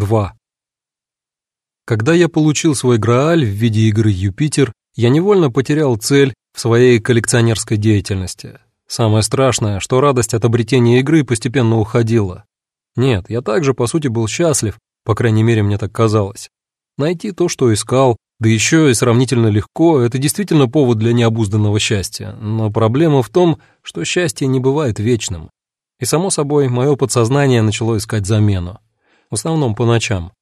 2. Когда я получил свой Грааль в виде игры «Юпитер», я невольно потерял цель в своей коллекционерской деятельности. Самое страшное, что радость от обретения игры постепенно уходила. Нет, я также, по сути, был счастлив, по крайней мере, мне так казалось. Найти то, что искал, да еще и сравнительно легко, это действительно повод для необузданного счастья. Но проблема в том, что счастье не бывает вечным. И, само собой, мое подсознание начало искать замену. В основном по ночам.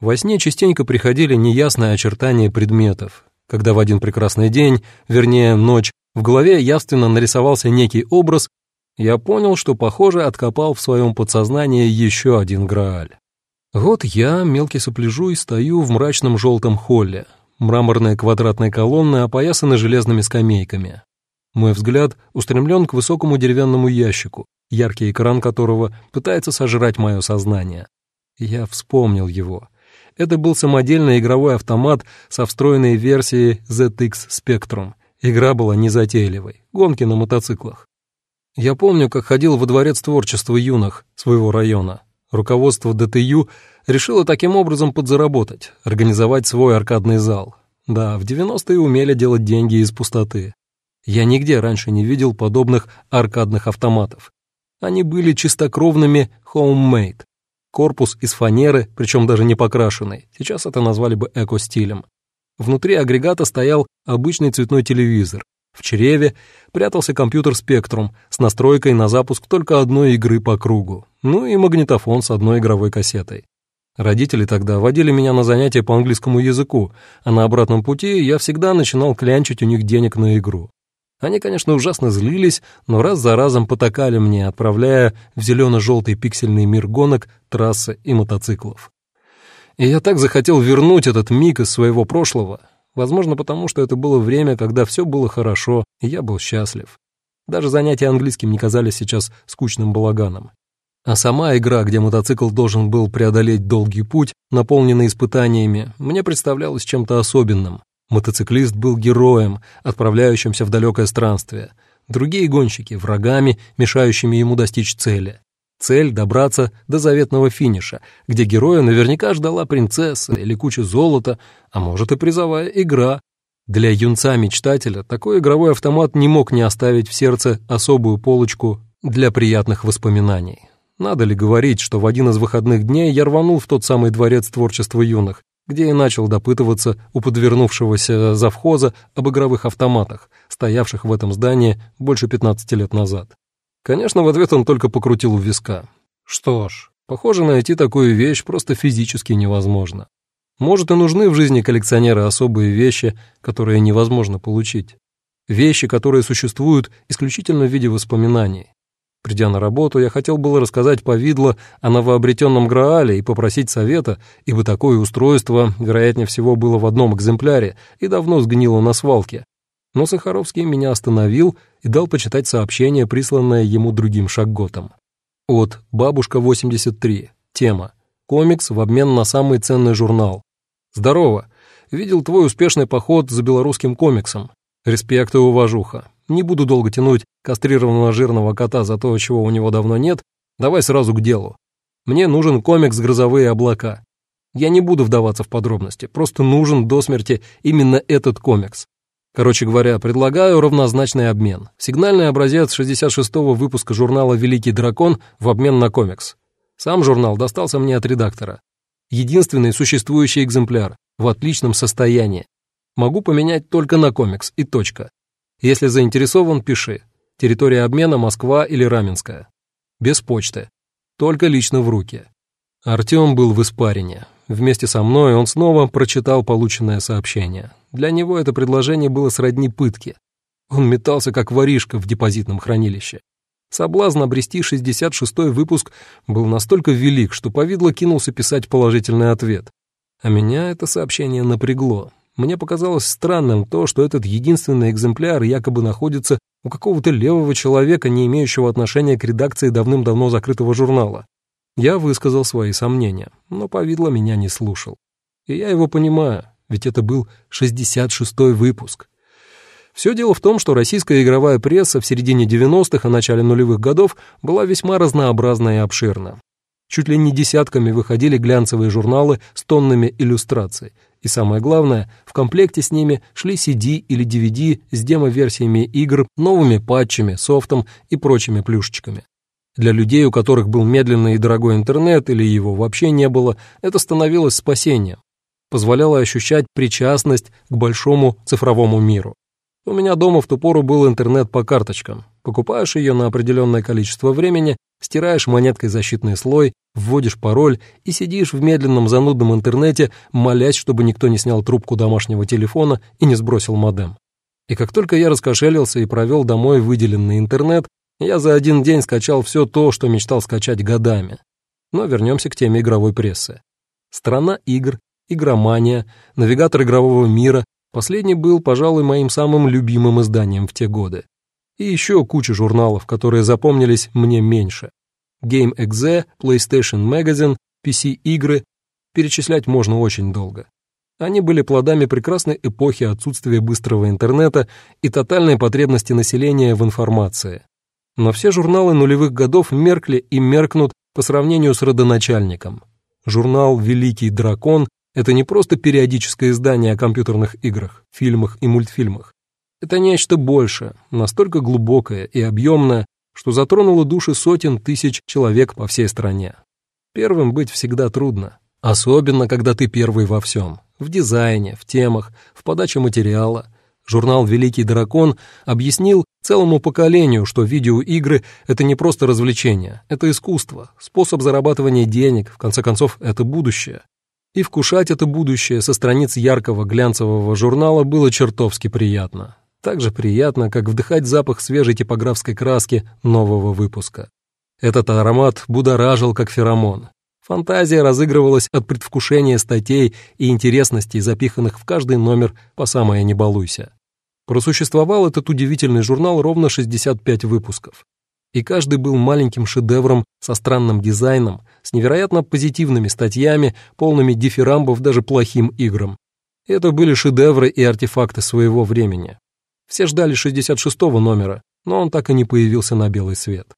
Во сне частенько приходили неясные очертания предметов, когда в один прекрасный день, вернее ночь, в голове явственно нарисовался некий образ, я понял, что, похоже, откопал в своем подсознании еще один Грааль. Вот я, мелкий сопляжуй, стою в мрачном желтом холле. Мраморные квадратные колонны опоясаны железными скамейками. Мой взгляд устремлен к высокому деревянному ящику, яркий экран которого пытается сожрать мое сознание. Я вспомнил его. Это был самодельный игровой автомат со встроенной версией ZX Spectrum. Игра была незатейливой, гонки на мотоциклах. Я помню, как ходил во дворец творчества юных своего района. Руководство ДТЮ решило таким образом подзаработать, организовать свой аркадный зал. Да, в 90-е умели делать деньги из пустоты. Я нигде раньше не видел подобных аркадных автоматов. Они были чистокровными homemade. Корпус из фанеры, причем даже не покрашенный. Сейчас это назвали бы эко-стилем. Внутри агрегата стоял обычный цветной телевизор. В чреве прятался компьютер Spectrum с настройкой на запуск только одной игры по кругу, ну и магнитофон с одной игровой кассетой. Родители тогда водили меня на занятия по английскому языку, а на обратном пути я всегда начинал клянчить у них денег на игру. Они, конечно, ужасно злились, но раз за разом потакали мне, отправляя в зелено-желтый пиксельный мир гонок, трассы и мотоциклов. И я так захотел вернуть этот миг из своего прошлого, Возможно, потому что это было время, когда все было хорошо, и я был счастлив. Даже занятия английским не казались сейчас скучным балаганом. А сама игра, где мотоцикл должен был преодолеть долгий путь, наполненный испытаниями, мне представлялась чем-то особенным. Мотоциклист был героем, отправляющимся в далекое странствие. Другие гонщики — врагами, мешающими ему достичь цели. Цель — добраться до заветного финиша, где героя наверняка ждала принцесса или куча золота, а может и призовая игра. Для юнца-мечтателя такой игровой автомат не мог не оставить в сердце особую полочку для приятных воспоминаний. Надо ли говорить, что в один из выходных дней я рванул в тот самый дворец творчества юных, где и начал допытываться у подвернувшегося завхоза об игровых автоматах, стоявших в этом здании больше 15 лет назад. Конечно, в ответ он только покрутил у виска. Что ж, похоже, найти такую вещь просто физически невозможно. Может, и нужны в жизни коллекционера особые вещи, которые невозможно получить. Вещи, которые существуют исключительно в виде воспоминаний. Придя на работу, я хотел было рассказать повидло о новообретенном Граале и попросить совета, ибо такое устройство, вероятнее всего, было в одном экземпляре и давно сгнило на свалке, но Сахаровский меня остановил и дал почитать сообщение, присланное ему другим шагготом. От «Бабушка-83». Тема. Комикс в обмен на самый ценный журнал. Здорово. Видел твой успешный поход за белорусским комиксом. Респект и уважуха. Не буду долго тянуть кастрированного жирного кота за то, чего у него давно нет. Давай сразу к делу. Мне нужен комикс «Грозовые облака». Я не буду вдаваться в подробности, просто нужен до смерти именно этот комикс. Короче говоря, предлагаю равнозначный обмен. Сигнальный образец 66-го выпуска журнала «Великий дракон» в обмен на комикс. Сам журнал достался мне от редактора. Единственный существующий экземпляр, в отличном состоянии. Могу поменять только на комикс и точка. Если заинтересован, пиши. Территория обмена Москва или Раменская. Без почты. Только лично в руки. Артем был в испарине. Вместе со мной он снова прочитал полученное сообщение. Для него это предложение было сродни пытке. Он метался, как воришка в депозитном хранилище. Соблазн обрести 66-й выпуск был настолько велик, что повидло кинулся писать положительный ответ. А меня это сообщение напрягло. Мне показалось странным то, что этот единственный экземпляр якобы находится у какого-то левого человека, не имеющего отношения к редакции давным-давно закрытого журнала. Я высказал свои сомнения, но повидло меня не слушал. И я его понимаю, ведь это был 66-й выпуск. Все дело в том, что российская игровая пресса в середине 90-х и начале нулевых годов была весьма разнообразна и обширна. Чуть ли не десятками выходили глянцевые журналы с тоннами иллюстраций. И самое главное, в комплекте с ними шли CD или DVD с демо-версиями игр, новыми патчами, софтом и прочими плюшечками. Для людей, у которых был медленный и дорогой интернет или его вообще не было, это становилось спасением. Позволяло ощущать причастность к большому цифровому миру. У меня дома в ту пору был интернет по карточкам. Покупаешь ее на определенное количество времени, стираешь монеткой защитный слой, вводишь пароль и сидишь в медленном занудном интернете, молясь, чтобы никто не снял трубку домашнего телефона и не сбросил модем. И как только я раскошелился и провел домой выделенный интернет, я за один день скачал все то, что мечтал скачать годами. Но вернемся к теме игровой прессы. Страна игр, игромания, навигатор игрового мира, последний был, пожалуй, моим самым любимым изданием в те годы и еще куча журналов, которые запомнились мне меньше. Game.exe, PlayStation Magazine, PC-игры. Перечислять можно очень долго. Они были плодами прекрасной эпохи отсутствия быстрого интернета и тотальной потребности населения в информации. Но все журналы нулевых годов меркли и меркнут по сравнению с родоначальником. Журнал «Великий дракон» — это не просто периодическое издание о компьютерных играх, фильмах и мультфильмах. Это нечто большее, настолько глубокое и объемное, что затронуло души сотен тысяч человек по всей стране. Первым быть всегда трудно, особенно когда ты первый во всем. В дизайне, в темах, в подаче материала. Журнал «Великий дракон» объяснил целому поколению, что видеоигры — это не просто развлечение, это искусство, способ зарабатывания денег, в конце концов, это будущее. И вкушать это будущее со страниц яркого глянцевого журнала было чертовски приятно так же приятно, как вдыхать запах свежей типографской краски нового выпуска. Этот аромат будоражил, как феромон. Фантазия разыгрывалась от предвкушения статей и интересностей, запиханных в каждый номер по самое не балуйся. Просуществовал этот удивительный журнал ровно 65 выпусков. И каждый был маленьким шедевром со странным дизайном, с невероятно позитивными статьями, полными дифирамбов даже плохим играм. Это были шедевры и артефакты своего времени. Все ждали 66-го номера, но он так и не появился на белый свет.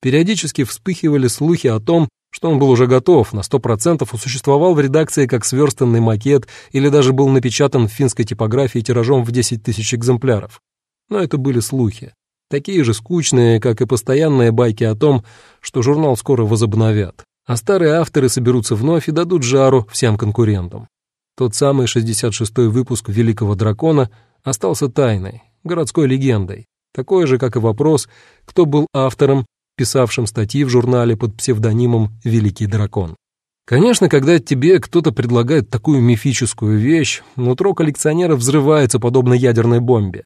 Периодически вспыхивали слухи о том, что он был уже готов, на 100% существовал в редакции как сверстанный макет или даже был напечатан в финской типографии тиражом в 10 тысяч экземпляров. Но это были слухи. Такие же скучные, как и постоянные байки о том, что журнал скоро возобновят, а старые авторы соберутся вновь и дадут жару всем конкурентам. Тот самый 66-й выпуск «Великого дракона» остался тайной, городской легендой, такой же, как и вопрос, кто был автором, писавшим статьи в журнале под псевдонимом «Великий дракон». Конечно, когда тебе кто-то предлагает такую мифическую вещь, нутро коллекционера взрывается подобно ядерной бомбе.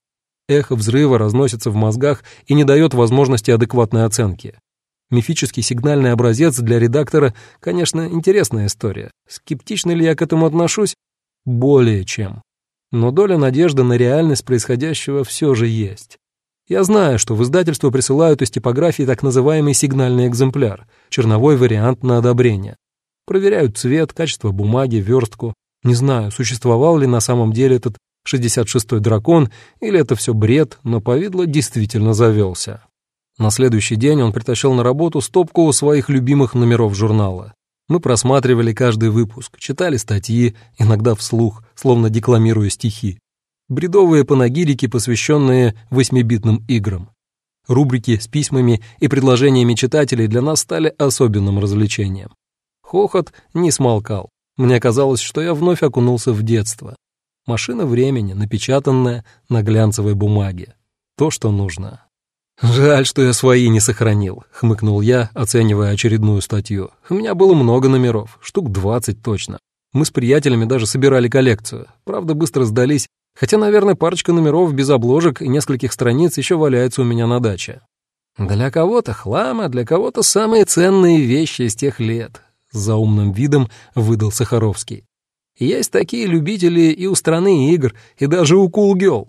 Эхо взрыва разносится в мозгах и не дает возможности адекватной оценки. Мифический сигнальный образец для редактора, конечно, интересная история. Скептично ли я к этому отношусь? Более чем но доля надежды на реальность происходящего все же есть. Я знаю, что в издательство присылают из типографии так называемый сигнальный экземпляр, черновой вариант на одобрение. Проверяют цвет, качество бумаги, верстку. Не знаю, существовал ли на самом деле этот 66-й дракон, или это все бред, но повидло действительно завелся. На следующий день он притащил на работу стопку своих любимых номеров журнала. Мы просматривали каждый выпуск, читали статьи, иногда вслух, словно декламируя стихи. Бредовые панагирики, посвященные восьмибитным играм. Рубрики с письмами и предложениями читателей для нас стали особенным развлечением. Хохот не смолкал. Мне казалось, что я вновь окунулся в детство. Машина времени, напечатанная на глянцевой бумаге. То, что нужно. «Жаль, что я свои не сохранил», — хмыкнул я, оценивая очередную статью. «У меня было много номеров, штук двадцать точно. Мы с приятелями даже собирали коллекцию. Правда, быстро сдались, хотя, наверное, парочка номеров без обложек и нескольких страниц еще валяется у меня на даче». «Для кого-то хлам, а для кого-то самые ценные вещи из тех лет», — с заумным видом выдал Сахаровский. «Есть такие любители и у страны игр, и даже у Кулгел».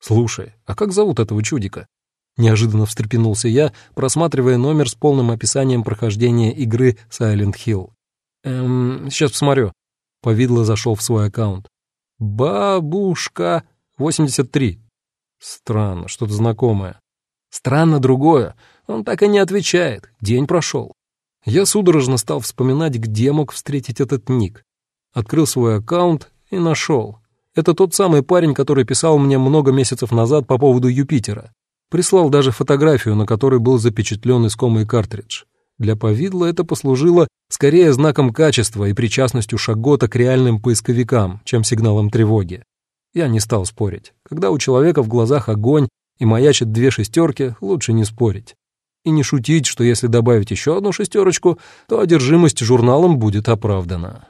«Слушай, а как зовут этого чудика?» Неожиданно встрепенулся я, просматривая номер с полным описанием прохождения игры Silent Hill. «Эм, сейчас посмотрю». Повидло зашел в свой аккаунт. «Бабушка 83». Странно, что-то знакомое. Странно другое. Он так и не отвечает. День прошел. Я судорожно стал вспоминать, где мог встретить этот ник. Открыл свой аккаунт и нашел. Это тот самый парень, который писал мне много месяцев назад по поводу Юпитера. Прислал даже фотографию, на которой был запечатлен искомый картридж. Для повидла это послужило скорее знаком качества и причастностью Шагота к реальным поисковикам, чем сигналом тревоги. Я не стал спорить. Когда у человека в глазах огонь и маячит две шестерки, лучше не спорить. И не шутить, что если добавить еще одну шестерочку, то одержимость журналом будет оправдана.